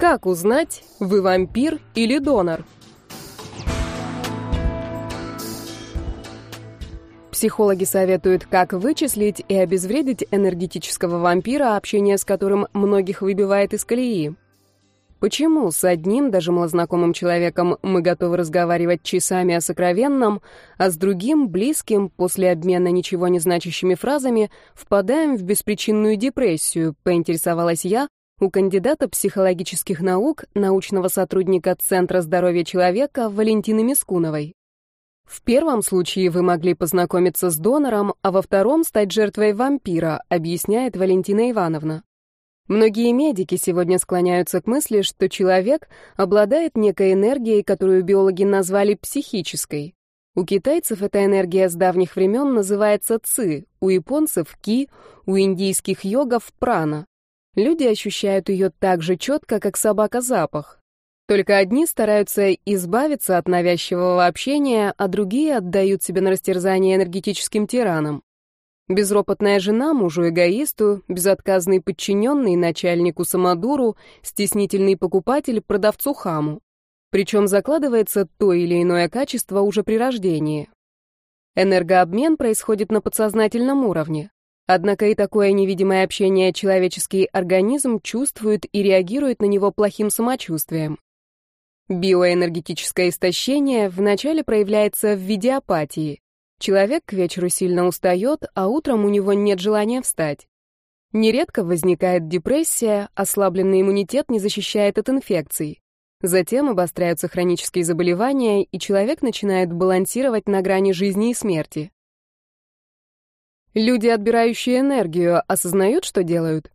Как узнать, вы вампир или донор? Психологи советуют, как вычислить и обезвредить энергетического вампира, общение с которым многих выбивает из колеи. Почему с одним, даже малознакомым человеком, мы готовы разговаривать часами о сокровенном, а с другим, близким, после обмена ничего не значащими фразами, впадаем в беспричинную депрессию, поинтересовалась я у кандидата психологических наук, научного сотрудника Центра здоровья человека Валентины Мискуновой. В первом случае вы могли познакомиться с донором, а во втором стать жертвой вампира, объясняет Валентина Ивановна. Многие медики сегодня склоняются к мысли, что человек обладает некой энергией, которую биологи назвали психической. У китайцев эта энергия с давних времен называется ци, у японцев — ки, у индийских йогов — прана. Люди ощущают ее так же четко, как собака запах. Только одни стараются избавиться от навязчивого общения, а другие отдают себя на растерзание энергетическим тиранам. Безропотная жена мужу-эгоисту, безотказный подчиненный начальнику самодуру, стеснительный покупатель продавцу хаму. Причем закладывается то или иное качество уже при рождении. Энергообмен происходит на подсознательном уровне. Однако и такое невидимое общение человеческий организм чувствует и реагирует на него плохим самочувствием. Биоэнергетическое истощение вначале проявляется в виде апатии. Человек к вечеру сильно устает, а утром у него нет желания встать. Нередко возникает депрессия, ослабленный иммунитет не защищает от инфекций. Затем обостряются хронические заболевания, и человек начинает балансировать на грани жизни и смерти. Люди, отбирающие энергию, осознают, что делают?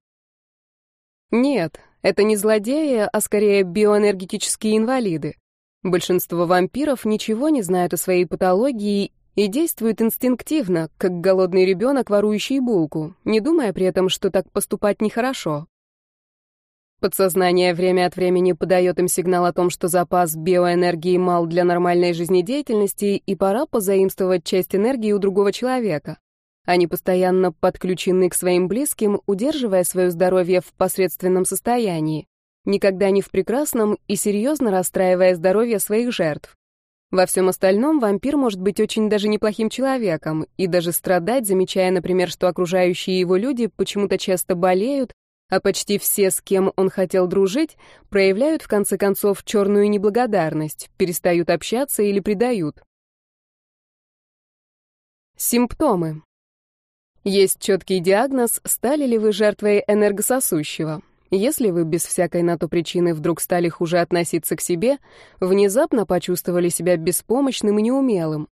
Нет, это не злодеи, а скорее биоэнергетические инвалиды. Большинство вампиров ничего не знают о своей патологии и действует инстинктивно, как голодный ребенок, ворующий булку, не думая при этом, что так поступать нехорошо. Подсознание время от времени подает им сигнал о том, что запас биоэнергии мал для нормальной жизнедеятельности и пора позаимствовать часть энергии у другого человека. Они постоянно подключены к своим близким, удерживая свое здоровье в посредственном состоянии, никогда не в прекрасном и серьезно расстраивая здоровье своих жертв. Во всем остальном вампир может быть очень даже неплохим человеком и даже страдать, замечая, например, что окружающие его люди почему-то часто болеют, а почти все, с кем он хотел дружить, проявляют в конце концов черную неблагодарность, перестают общаться или предают. Симптомы. Есть четкий диагноз, стали ли вы жертвой энергососущего. Если вы без всякой на то причины вдруг стали хуже относиться к себе, внезапно почувствовали себя беспомощным и неумелым.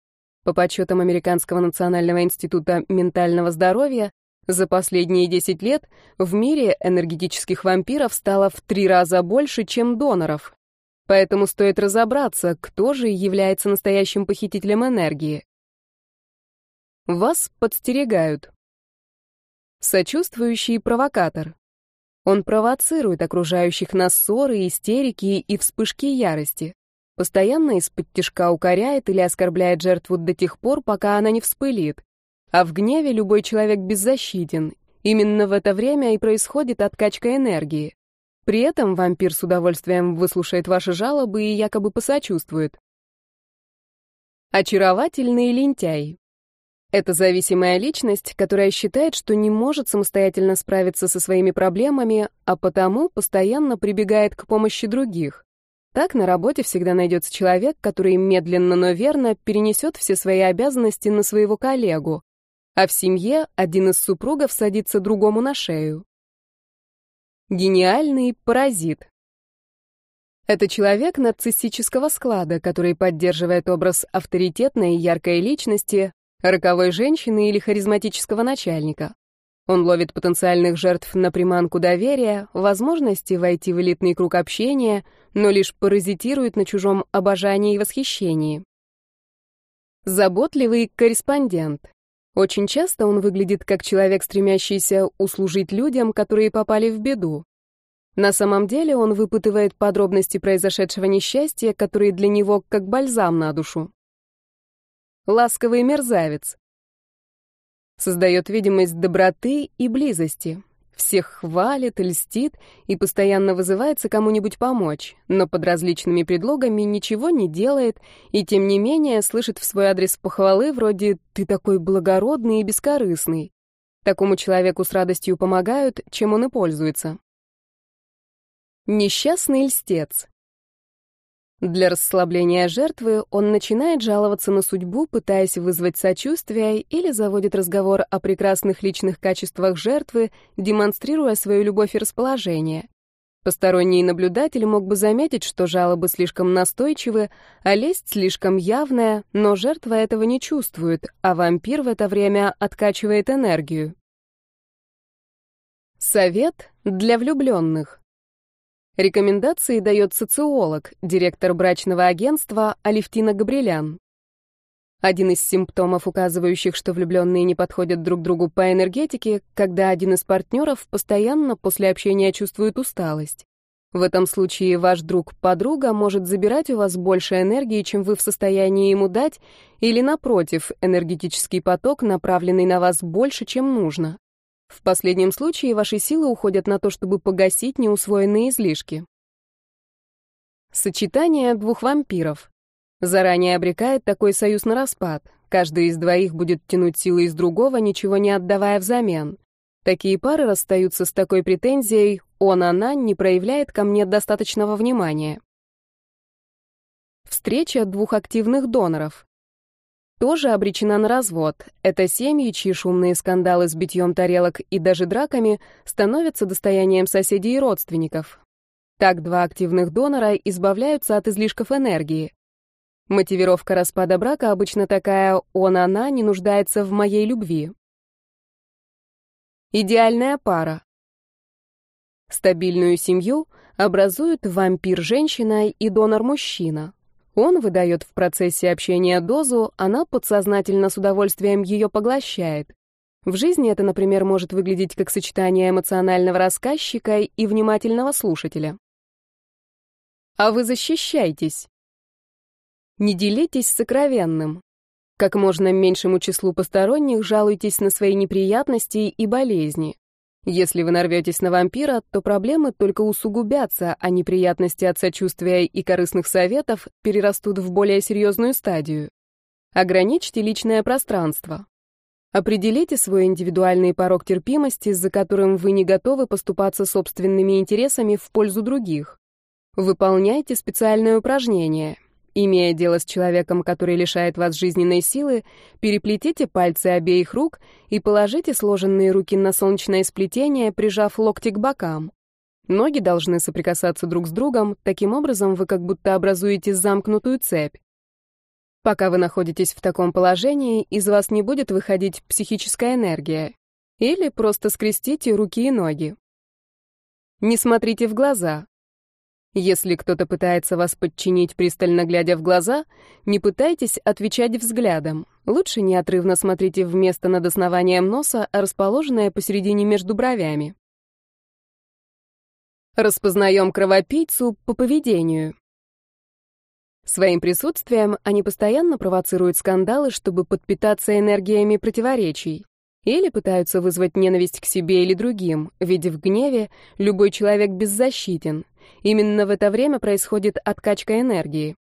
По подсчетам Американского национального института ментального здоровья, за последние 10 лет в мире энергетических вампиров стало в три раза больше, чем доноров. Поэтому стоит разобраться, кто же является настоящим похитителем энергии. Вас подстерегают. Сочувствующий провокатор. Он провоцирует окружающих на ссоры, истерики и вспышки ярости. Постоянно из-под тишка укоряет или оскорбляет жертву до тех пор, пока она не вспылит. А в гневе любой человек беззащитен. Именно в это время и происходит откачка энергии. При этом вампир с удовольствием выслушает ваши жалобы и якобы посочувствует. Очаровательный лентяй. Это зависимая личность, которая считает, что не может самостоятельно справиться со своими проблемами, а потому постоянно прибегает к помощи других. Так на работе всегда найдется человек, который медленно, но верно перенесет все свои обязанности на своего коллегу, а в семье один из супругов садится другому на шею. Гениальный паразит. Это человек нарциссического склада, который поддерживает образ авторитетной и яркой личности, роковой женщины или харизматического начальника. Он ловит потенциальных жертв на приманку доверия, возможности войти в элитный круг общения, но лишь паразитирует на чужом обожании и восхищении. Заботливый корреспондент. Очень часто он выглядит как человек, стремящийся услужить людям, которые попали в беду. На самом деле он выпытывает подробности произошедшего несчастья, которые для него как бальзам на душу ласковый мерзавец. Создает видимость доброты и близости. Всех хвалит, льстит и постоянно вызывается кому-нибудь помочь, но под различными предлогами ничего не делает и, тем не менее, слышит в свой адрес похвалы вроде «ты такой благородный и бескорыстный». Такому человеку с радостью помогают, чем он и пользуется. Несчастный льстец. Для расслабления жертвы он начинает жаловаться на судьбу, пытаясь вызвать сочувствие, или заводит разговор о прекрасных личных качествах жертвы, демонстрируя свою любовь и расположение. Посторонний наблюдатель мог бы заметить, что жалобы слишком настойчивы, а лесть слишком явная, но жертва этого не чувствует, а вампир в это время откачивает энергию. Совет для влюбленных. Рекомендации дает социолог, директор брачного агентства Алевтина Габрилян. Один из симптомов, указывающих, что влюбленные не подходят друг другу по энергетике, когда один из партнеров постоянно после общения чувствует усталость. В этом случае ваш друг-подруга может забирать у вас больше энергии, чем вы в состоянии ему дать, или, напротив, энергетический поток, направленный на вас больше, чем нужно. В последнем случае ваши силы уходят на то, чтобы погасить неусвоенные излишки. Сочетание двух вампиров. Заранее обрекает такой союз на распад. Каждый из двоих будет тянуть силы из другого, ничего не отдавая взамен. Такие пары расстаются с такой претензией «он-она не проявляет ко мне достаточного внимания». Встреча двух активных доноров тоже обречена на развод. Это семьи, чьи шумные скандалы с битьем тарелок и даже драками становятся достоянием соседей и родственников. Так два активных донора избавляются от излишков энергии. Мотивировка распада брака обычно такая «он-она не нуждается в моей любви». Идеальная пара. Стабильную семью образуют вампир-женщина и донор-мужчина. Он выдает в процессе общения дозу, она подсознательно с удовольствием ее поглощает. В жизни это, например, может выглядеть как сочетание эмоционального рассказчика и внимательного слушателя. А вы защищайтесь. Не делитесь сокровенным. Как можно меньшему числу посторонних жалуйтесь на свои неприятности и болезни. Если вы нарветесь на вампира, то проблемы только усугубятся, а неприятности от сочувствия и корыстных советов перерастут в более серьезную стадию. Ограничьте личное пространство. Определите свой индивидуальный порог терпимости, за которым вы не готовы поступаться собственными интересами в пользу других. Выполняйте специальное упражнение — Имея дело с человеком, который лишает вас жизненной силы, переплетите пальцы обеих рук и положите сложенные руки на солнечное сплетение, прижав локти к бокам. Ноги должны соприкасаться друг с другом, таким образом вы как будто образуете замкнутую цепь. Пока вы находитесь в таком положении, из вас не будет выходить психическая энергия. Или просто скрестите руки и ноги. Не смотрите в глаза. Если кто-то пытается вас подчинить, пристально глядя в глаза, не пытайтесь отвечать взглядом. Лучше неотрывно смотрите в место над основанием носа, расположенное посередине между бровями. Распознаем кровопийцу по поведению. Своим присутствием они постоянно провоцируют скандалы, чтобы подпитаться энергиями противоречий. Или пытаются вызвать ненависть к себе или другим, ведь в гневе любой человек беззащитен. Именно в это время происходит откачка энергии.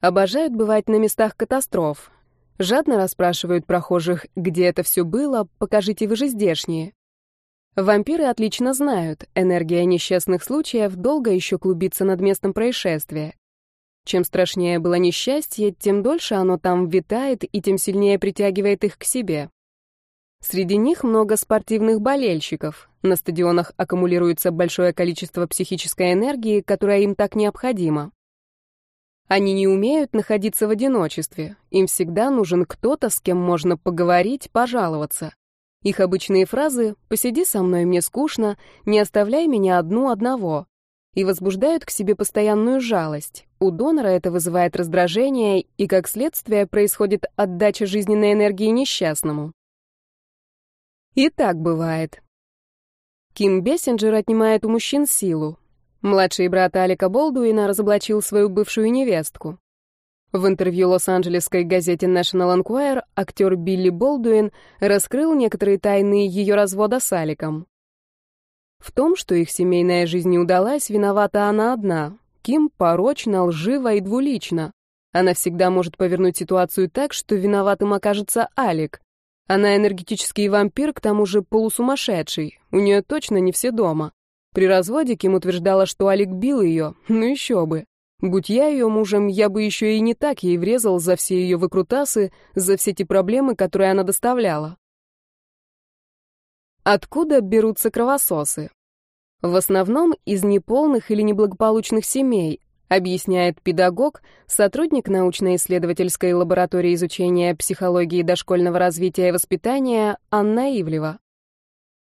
Обожают бывать на местах катастроф. Жадно расспрашивают прохожих, где это все было, покажите вы же здешние. Вампиры отлично знают, энергия несчастных случаев долго еще клубится над местом происшествия. Чем страшнее было несчастье, тем дольше оно там витает и тем сильнее притягивает их к себе. Среди них много спортивных болельщиков. На стадионах аккумулируется большое количество психической энергии, которая им так необходима. Они не умеют находиться в одиночестве. Им всегда нужен кто-то, с кем можно поговорить, пожаловаться. Их обычные фразы «посиди со мной, мне скучно», «не оставляй меня одну одного» и возбуждают к себе постоянную жалость. У донора это вызывает раздражение, и как следствие происходит отдача жизненной энергии несчастному. И так бывает. Ким Бессинджер отнимает у мужчин силу. Младший брат Алика Болдуина разоблачил свою бывшую невестку. В интервью лос-анджелесской газете National Enquirer актер Билли Болдуин раскрыл некоторые тайны ее развода с Аликом. В том, что их семейная жизнь не удалась, виновата она одна. Ким порочна, лжива и двулична. Она всегда может повернуть ситуацию так, что виноватым окажется Алик. Она энергетический вампир, к тому же полусумасшедший. У нее точно не все дома. При разводе Ким утверждала, что Алик бил ее. Ну еще бы. Будь я ее мужем, я бы еще и не так ей врезал за все ее выкрутасы, за все те проблемы, которые она доставляла. Откуда берутся кровососы? В основном из неполных или неблагополучных семей, объясняет педагог, сотрудник научно-исследовательской лаборатории изучения психологии дошкольного развития и воспитания Анна Ивлева.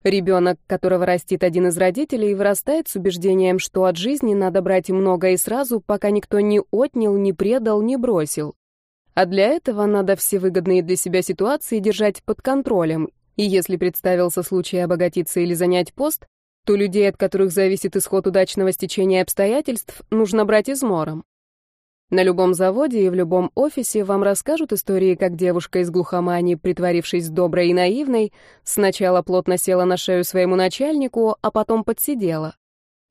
Ребенок, которого растит один из родителей, вырастает с убеждением, что от жизни надо брать много и сразу, пока никто не отнял, не предал, не бросил. А для этого надо все выгодные для себя ситуации держать под контролем, и если представился случай обогатиться или занять пост, то людей, от которых зависит исход удачного стечения обстоятельств, нужно брать измором. На любом заводе и в любом офисе вам расскажут истории, как девушка из глухомании, притворившись доброй и наивной, сначала плотно села на шею своему начальнику, а потом подсидела.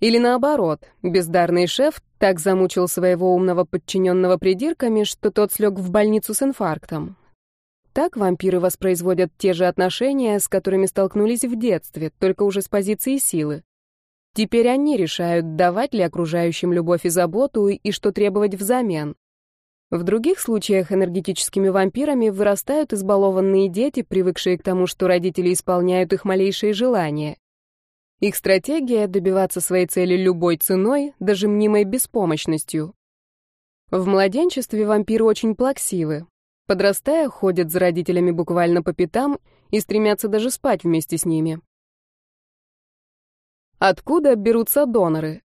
Или наоборот, бездарный шеф так замучил своего умного подчиненного придирками, что тот слег в больницу с инфарктом. Так вампиры воспроизводят те же отношения, с которыми столкнулись в детстве, только уже с позиции силы. Теперь они решают, давать ли окружающим любовь и заботу, и что требовать взамен. В других случаях энергетическими вампирами вырастают избалованные дети, привыкшие к тому, что родители исполняют их малейшие желания. Их стратегия — добиваться своей цели любой ценой, даже мнимой беспомощностью. В младенчестве вампиры очень плаксивы, Подрастая, ходят за родителями буквально по пятам и стремятся даже спать вместе с ними. Откуда берутся доноры?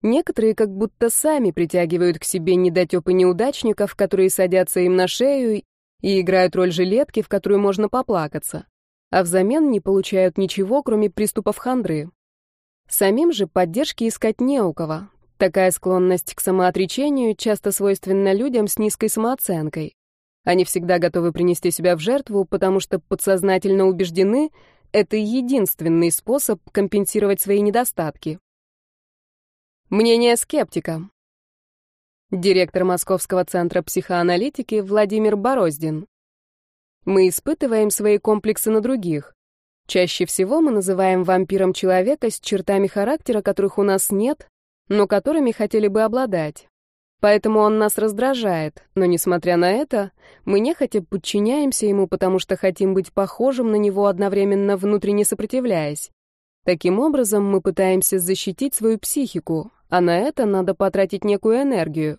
Некоторые как будто сами притягивают к себе недотёпы неудачников, которые садятся им на шею и играют роль жилетки, в которую можно поплакаться, а взамен не получают ничего, кроме приступов хандры. Самим же поддержки искать не у кого, Такая склонность к самоотречению часто свойственна людям с низкой самооценкой. Они всегда готовы принести себя в жертву, потому что подсознательно убеждены, это единственный способ компенсировать свои недостатки. Мнение скептика. Директор Московского центра психоаналитики Владимир Бороздин. Мы испытываем свои комплексы на других. Чаще всего мы называем вампиром человека с чертами характера, которых у нас нет, но которыми хотели бы обладать. Поэтому он нас раздражает, но, несмотря на это, мы нехотя подчиняемся ему, потому что хотим быть похожим на него, одновременно внутренне сопротивляясь. Таким образом, мы пытаемся защитить свою психику, а на это надо потратить некую энергию.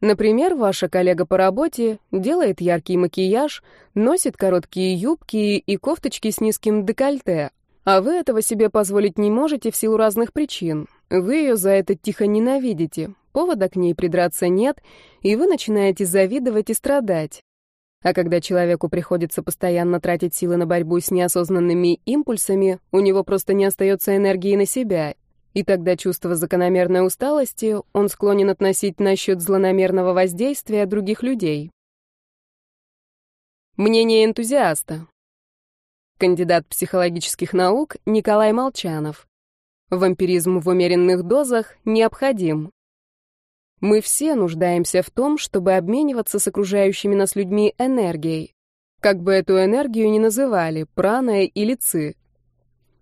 Например, ваша коллега по работе делает яркий макияж, носит короткие юбки и кофточки с низким декольте, а вы этого себе позволить не можете в силу разных причин. Вы ее за это тихо ненавидите, повода к ней придраться нет, и вы начинаете завидовать и страдать. А когда человеку приходится постоянно тратить силы на борьбу с неосознанными импульсами, у него просто не остается энергии на себя, и тогда чувство закономерной усталости он склонен относить насчет злонамерного воздействия других людей. Мнение энтузиаста. Кандидат психологических наук Николай Молчанов. Вампиризм в умеренных дозах необходим. Мы все нуждаемся в том, чтобы обмениваться с окружающими нас людьми энергией. Как бы эту энергию ни называли, праной или ци.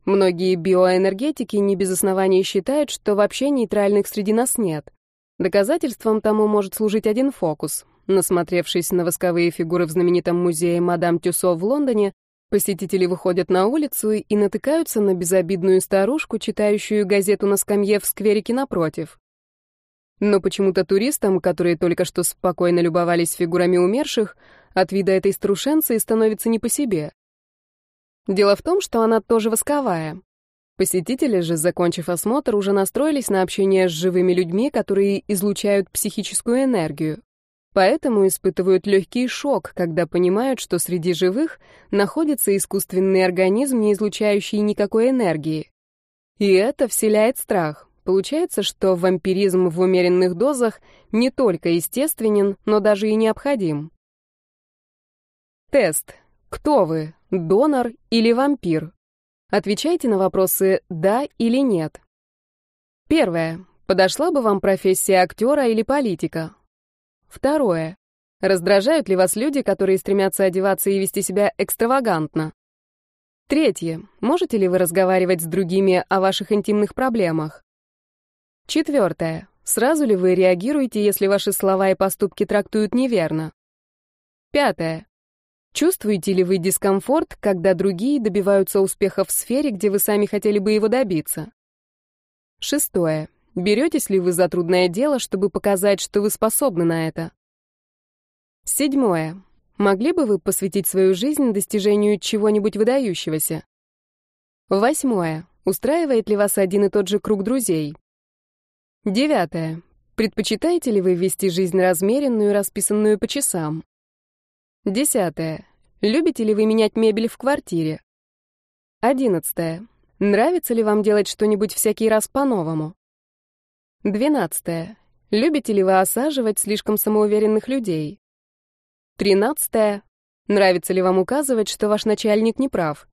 Многие биоэнергетики не без оснований считают, что вообще нейтральных среди нас нет. Доказательством тому может служить один фокус. Насмотревшись на восковые фигуры в знаменитом музее Мадам Тюсо в Лондоне, Посетители выходят на улицу и натыкаются на безобидную старушку, читающую газету на скамье в скверике напротив. Но почему-то туристам, которые только что спокойно любовались фигурами умерших, от вида этой старушенции становится не по себе. Дело в том, что она тоже восковая. Посетители же, закончив осмотр, уже настроились на общение с живыми людьми, которые излучают психическую энергию. Поэтому испытывают легкий шок, когда понимают, что среди живых находится искусственный организм, не излучающий никакой энергии. И это вселяет страх. Получается, что вампиризм в умеренных дозах не только естественен, но даже и необходим. Тест. Кто вы? Донор или вампир? Отвечайте на вопросы «да» или «нет». Первое. Подошла бы вам профессия актера или политика? Второе. Раздражают ли вас люди, которые стремятся одеваться и вести себя экстравагантно? Третье. Можете ли вы разговаривать с другими о ваших интимных проблемах? Четвертое. Сразу ли вы реагируете, если ваши слова и поступки трактуют неверно? Пятое. Чувствуете ли вы дискомфорт, когда другие добиваются успеха в сфере, где вы сами хотели бы его добиться? Шестое. Беретесь ли вы за трудное дело, чтобы показать, что вы способны на это? Седьмое. Могли бы вы посвятить свою жизнь достижению чего-нибудь выдающегося? Восьмое. Устраивает ли вас один и тот же круг друзей? Девятое. Предпочитаете ли вы вести жизнь размеренную, расписанную по часам? Десятое. Любите ли вы менять мебель в квартире? Одиннадцатое. Нравится ли вам делать что-нибудь всякий раз по-новому? Двенадцатое. Любите ли вы осаживать слишком самоуверенных людей? Тринадцатое. Нравится ли вам указывать, что ваш начальник не прав?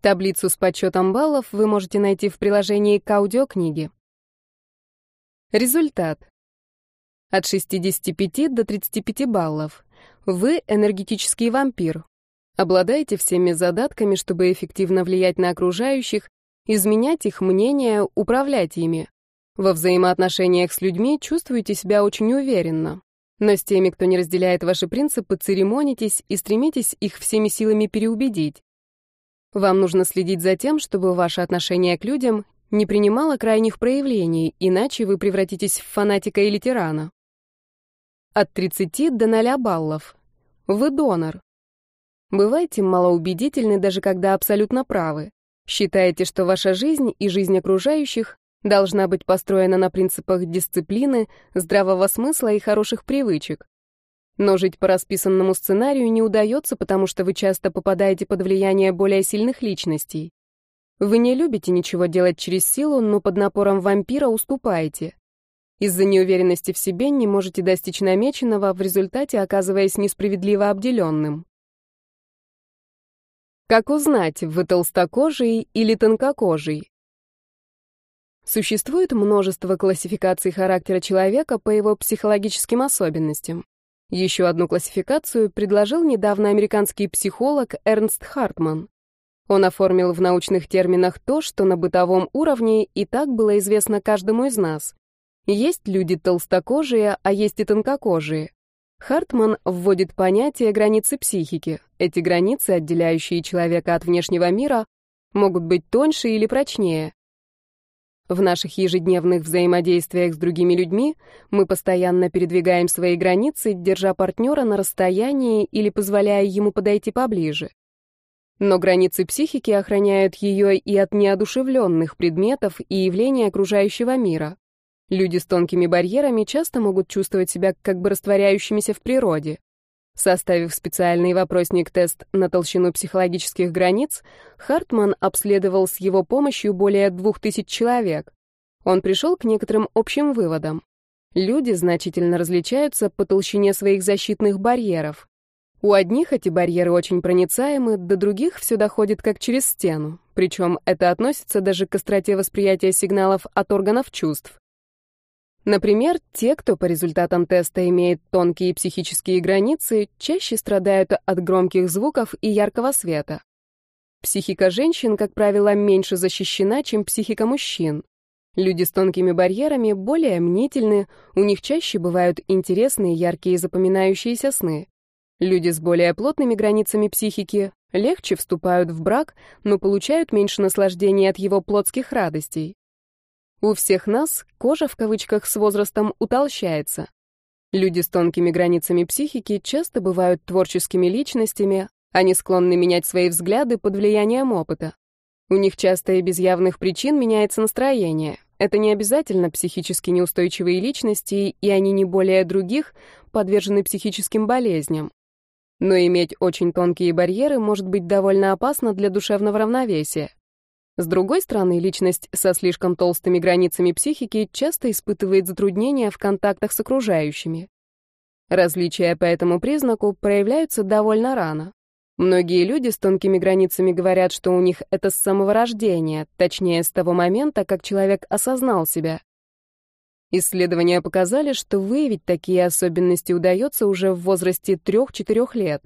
Таблицу с подсчетом баллов вы можете найти в приложении к аудиокниге. Результат. От 65 до 35 баллов. Вы энергетический вампир. Обладаете всеми задатками, чтобы эффективно влиять на окружающих, изменять их мнение, управлять ими. Во взаимоотношениях с людьми чувствуете себя очень уверенно. Но с теми, кто не разделяет ваши принципы, церемонитесь и стремитесь их всеми силами переубедить. Вам нужно следить за тем, чтобы ваше отношение к людям не принимало крайних проявлений, иначе вы превратитесь в фанатика или тирана. От 30 до 0 баллов. Вы донор. Бывайте малоубедительны, даже когда абсолютно правы. Считаете, что ваша жизнь и жизнь окружающих должна быть построена на принципах дисциплины, здравого смысла и хороших привычек. Но жить по расписанному сценарию не удается, потому что вы часто попадаете под влияние более сильных личностей. Вы не любите ничего делать через силу, но под напором вампира уступаете. Из-за неуверенности в себе не можете достичь намеченного, в результате оказываясь несправедливо обделенным. Как узнать, вы толстокожий или тонкокожий? Существует множество классификаций характера человека по его психологическим особенностям. Еще одну классификацию предложил недавно американский психолог Эрнст Хартман. Он оформил в научных терминах то, что на бытовом уровне и так было известно каждому из нас. Есть люди толстокожие, а есть и тонкокожие. Хартман вводит понятие границы психики. Эти границы, отделяющие человека от внешнего мира, могут быть тоньше или прочнее. В наших ежедневных взаимодействиях с другими людьми мы постоянно передвигаем свои границы, держа партнера на расстоянии или позволяя ему подойти поближе. Но границы психики охраняют ее и от неодушевленных предметов и явлений окружающего мира. Люди с тонкими барьерами часто могут чувствовать себя как бы растворяющимися в природе. Составив специальный вопросник-тест на толщину психологических границ, Хартман обследовал с его помощью более двух тысяч человек. Он пришел к некоторым общим выводам. Люди значительно различаются по толщине своих защитных барьеров. У одних эти барьеры очень проницаемы, до других все доходит как через стену. Причем это относится даже к остроте восприятия сигналов от органов чувств. Например, те, кто по результатам теста имеет тонкие психические границы, чаще страдают от громких звуков и яркого света. Психика женщин, как правило, меньше защищена, чем психика мужчин. Люди с тонкими барьерами более мнительны, у них чаще бывают интересные, яркие запоминающиеся сны. Люди с более плотными границами психики легче вступают в брак, но получают меньше наслаждения от его плотских радостей. У всех нас кожа в кавычках с возрастом утолщается. Люди с тонкими границами психики часто бывают творческими личностями, они склонны менять свои взгляды под влиянием опыта. У них часто и без явных причин меняется настроение. Это не обязательно психически неустойчивые личности, и они не более других подвержены психическим болезням. Но иметь очень тонкие барьеры может быть довольно опасно для душевного равновесия. С другой стороны, личность со слишком толстыми границами психики часто испытывает затруднения в контактах с окружающими. Различия по этому признаку проявляются довольно рано. Многие люди с тонкими границами говорят, что у них это с самого рождения, точнее, с того момента, как человек осознал себя. Исследования показали, что выявить такие особенности удается уже в возрасте 3-4 лет.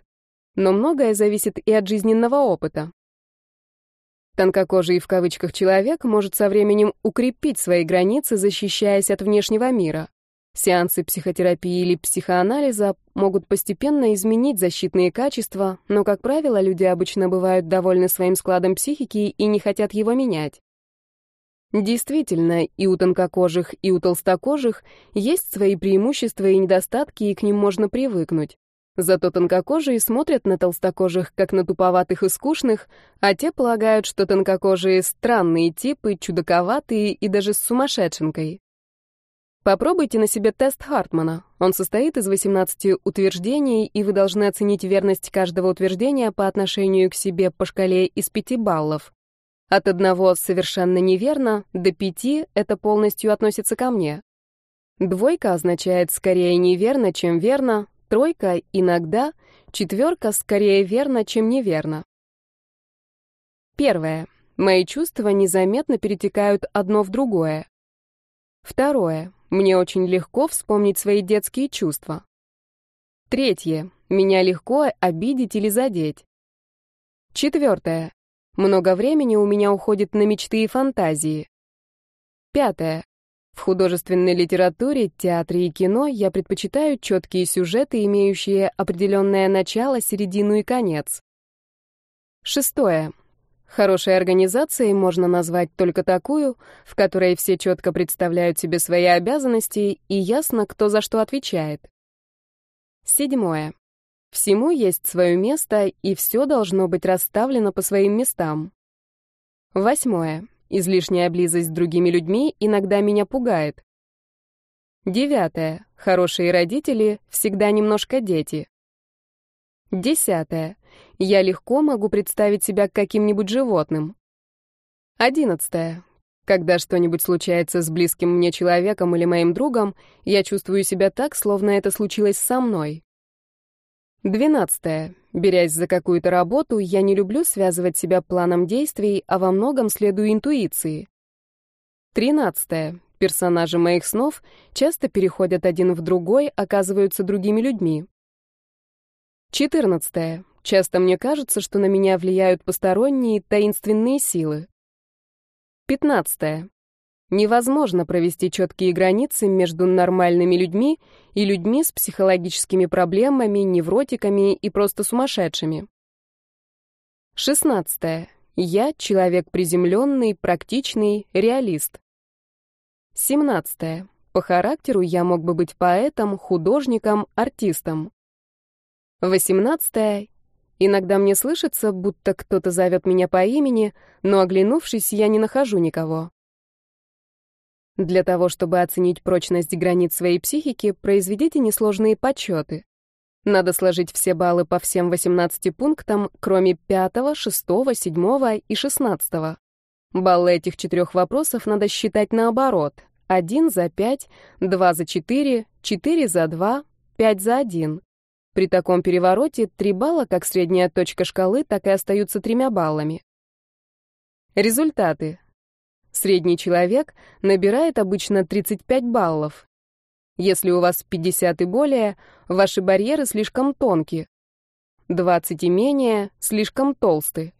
Но многое зависит и от жизненного опыта. Тонкокожий в кавычках человек может со временем укрепить свои границы, защищаясь от внешнего мира. Сеансы психотерапии или психоанализа могут постепенно изменить защитные качества, но, как правило, люди обычно бывают довольны своим складом психики и не хотят его менять. Действительно, и у тонкокожих, и у толстокожих есть свои преимущества и недостатки, и к ним можно привыкнуть. Зато тонкокожие смотрят на толстокожих как на туповатых и скучных, а те полагают, что тонкокожие — странные типы, чудаковатые и даже с сумасшедшенкой. Попробуйте на себе тест Хартмана. Он состоит из 18 утверждений, и вы должны оценить верность каждого утверждения по отношению к себе по шкале из 5 баллов. От одного совершенно неверно до пяти это полностью относится ко мне. Двойка означает скорее неверно, чем верно, тройка иногда, четверка скорее верно, чем неверно. Первое. Мои чувства незаметно перетекают одно в другое. Второе. Мне очень легко вспомнить свои детские чувства. Третье. Меня легко обидеть или задеть. Четвертое. Много времени у меня уходит на мечты и фантазии. Пятое. В художественной литературе, театре и кино я предпочитаю четкие сюжеты, имеющие определенное начало, середину и конец. Шестое. Хорошей организацией можно назвать только такую, в которой все четко представляют себе свои обязанности и ясно, кто за что отвечает. Седьмое. Всему есть свое место, и все должно быть расставлено по своим местам. Восьмое. Излишняя близость с другими людьми иногда меня пугает. Девятое. Хорошие родители всегда немножко дети. Десятое. Я легко могу представить себя каким-нибудь животным. Одиннадцатое. Когда что-нибудь случается с близким мне человеком или моим другом, я чувствую себя так, словно это случилось со мной. Двенадцатое. Берясь за какую-то работу, я не люблю связывать себя планом действий, а во многом следую интуиции. Тринадцатое. Персонажи моих снов часто переходят один в другой, оказываются другими людьми. Четырнадцатое. Часто мне кажется, что на меня влияют посторонние таинственные силы. Пятнадцатое. Невозможно провести четкие границы между нормальными людьми и людьми с психологическими проблемами, невротиками и просто сумасшедшими. 16. Я человек приземленный, практичный, реалист. 17. По характеру я мог бы быть поэтом, художником, артистом. 18. Иногда мне слышится, будто кто-то зовет меня по имени, но, оглянувшись, я не нахожу никого. Для того, чтобы оценить прочность границ своей психики, произведите несложные подсчеты. Надо сложить все баллы по всем 18 пунктам, кроме 5, 6, 7 и 16. Баллы этих четырех вопросов надо считать наоборот. 1 за 5, 2 за 4, 4 за 2, 5 за 1. При таком перевороте 3 балла, как средняя точка шкалы, так и остаются тремя баллами. Результаты. Средний человек набирает обычно 35 баллов. Если у вас 50 и более, ваши барьеры слишком тонкие. 20 и менее слишком толсты,